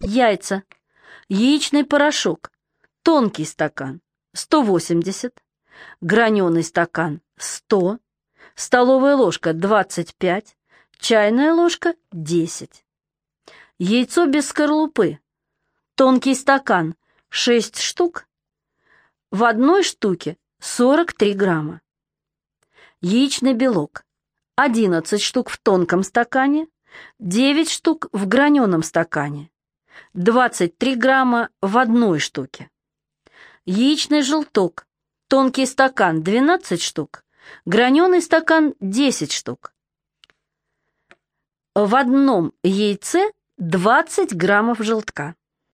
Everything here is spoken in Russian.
Яйца. Яичный порошок. Тонкий стакан 180. Граненый стакан 100. Столовая ложка 25. Чайная ложка 10. Яйцо без скорлупы. Тонкий стакан 6 штук. В одной штуке 43 грамма. Яичный белок 11 штук в тонком стакане, 9 штук в граненом стакане, 23 грамма в одной штуке. Яичный желток, тонкий стакан 12 штук, граненый стакан 10 штук. В одном яйце 20 граммов желтка.